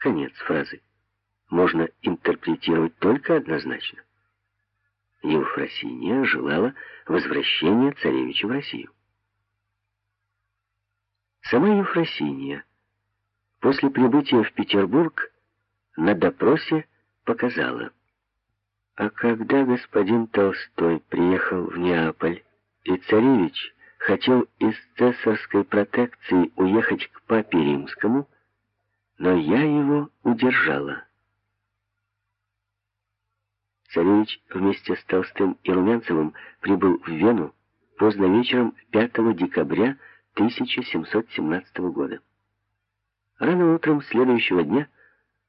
Конец фразы можно интерпретировать только однозначно. Евфросиния желала возвращения царевича в Россию. Сама Евфросиния после прибытия в Петербург на допросе показала, а когда господин Толстой приехал в Неаполь, и царевич хотел из цесарской протекции уехать к папе римскому, но я его удержала. Царевич вместе с Толстым и Румянцевым прибыл в Вену поздно вечером 5 декабря 1717 года. Рано утром следующего дня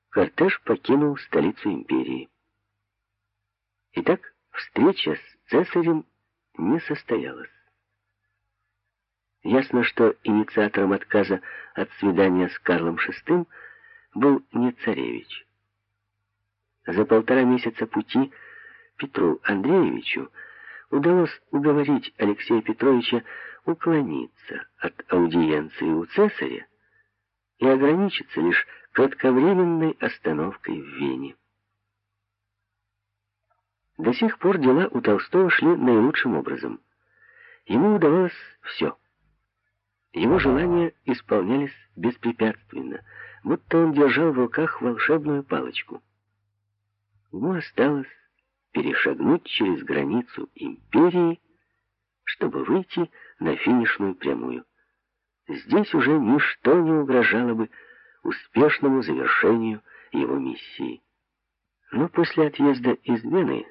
кортеж покинул столицу империи. Итак, встреча с цесарем не состоялась. Ясно, что инициатором отказа от свидания с Карлом VI был не царевич. За полтора месяца пути Петру Андреевичу удалось уговорить Алексея Петровича уклониться от аудиенции у цесаря и ограничиться лишь кратковременной остановкой в Вене. До сих пор дела у Толстого шли наилучшим образом. Ему удавалось все. Его желания исполнялись беспрепятственно, будто он держал в руках волшебную палочку. Ему осталось перешагнуть через границу империи, чтобы выйти на финишную прямую. Здесь уже ничто не угрожало бы успешному завершению его миссии. Но после отъезда из Вены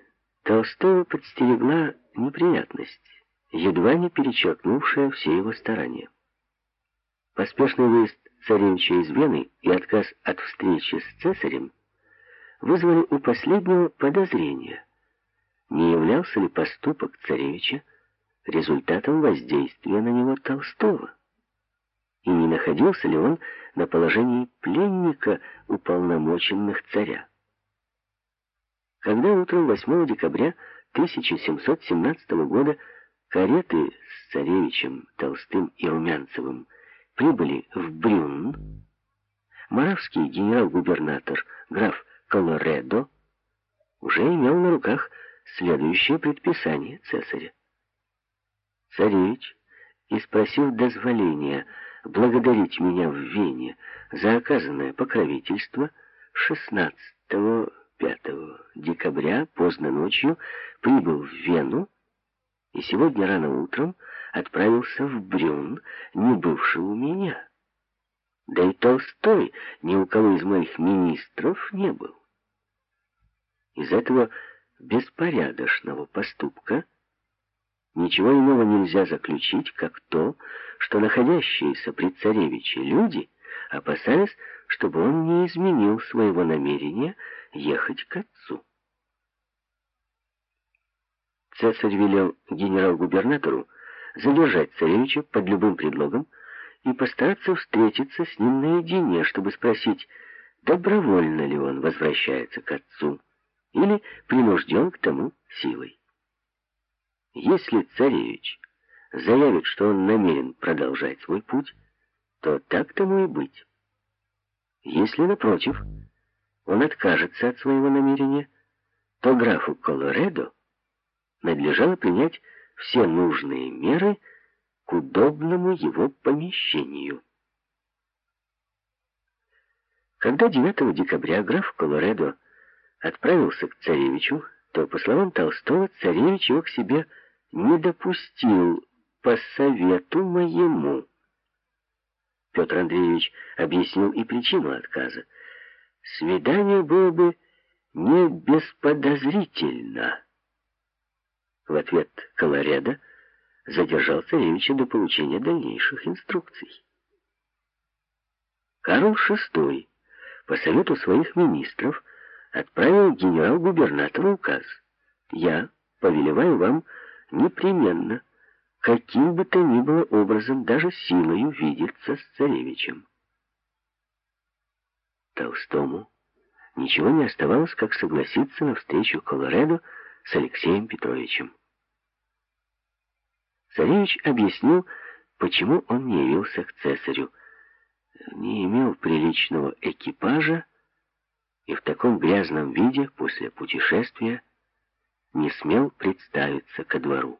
Толстого подстерегла неприятность, едва не перечеркнувшая все его старания. Поспешный выезд царевича из Вены и отказ от встречи с цесарем вызвали у последнего подозрения, не являлся ли поступок царевича результатом воздействия на него Толстого, и не находился ли он на положении пленника уполномоченных царя. Когда утром 8 декабря 1717 года кареты с царевичем Толстым и Румянцевым прибыли в Брюн, Моравский генерал-губернатор граф Колоредо уже имел на руках следующее предписание цесаря. Царевич, и спросив дозволения благодарить меня в Вене за оказанное покровительство, 16-5 декабря поздно ночью прибыл в Вену и сегодня рано утром отправился в Брюн, не бывший у меня. Да и Толстой ни у кого из моих министров не был. Из этого беспорядочного поступка ничего иного нельзя заключить, как то, что находящиеся при царевиче люди опасались, чтобы он не изменил своего намерения ехать к отцу. Цесарь велел генерал-губернатору задержать царевича под любым предлогом и постараться встретиться с ним наедине, чтобы спросить, добровольно ли он возвращается к отцу или принужден к тому силой. Если царевич заявит, что он намерен продолжать свой путь, то так тому и быть. Если, напротив, он откажется от своего намерения, то графу Колоредо надлежало принять все нужные меры к удобному его помещению. Когда 9 декабря граф Колоредо отправился к царевичу, то, по словам Толстого, царевич его к себе не допустил по совету моему. Петр Андреевич объяснил и причину отказа. Свидание было бы не бесподозрительно. В ответ Колореда задержал царевича до получения дальнейших инструкций. Карл VI по совету своих министров отправил генерал-губернатору указ. Я повелеваю вам непременно, каким бы то ни было образом, даже силою видеться с царевичем. Толстому ничего не оставалось, как согласиться на встречу Колоредо с Алексеем Петровичем. Царевич объяснил, почему он не явился к цесарю. не имел приличного экипажа и в таком грязном виде после путешествия не смел представиться ко двору.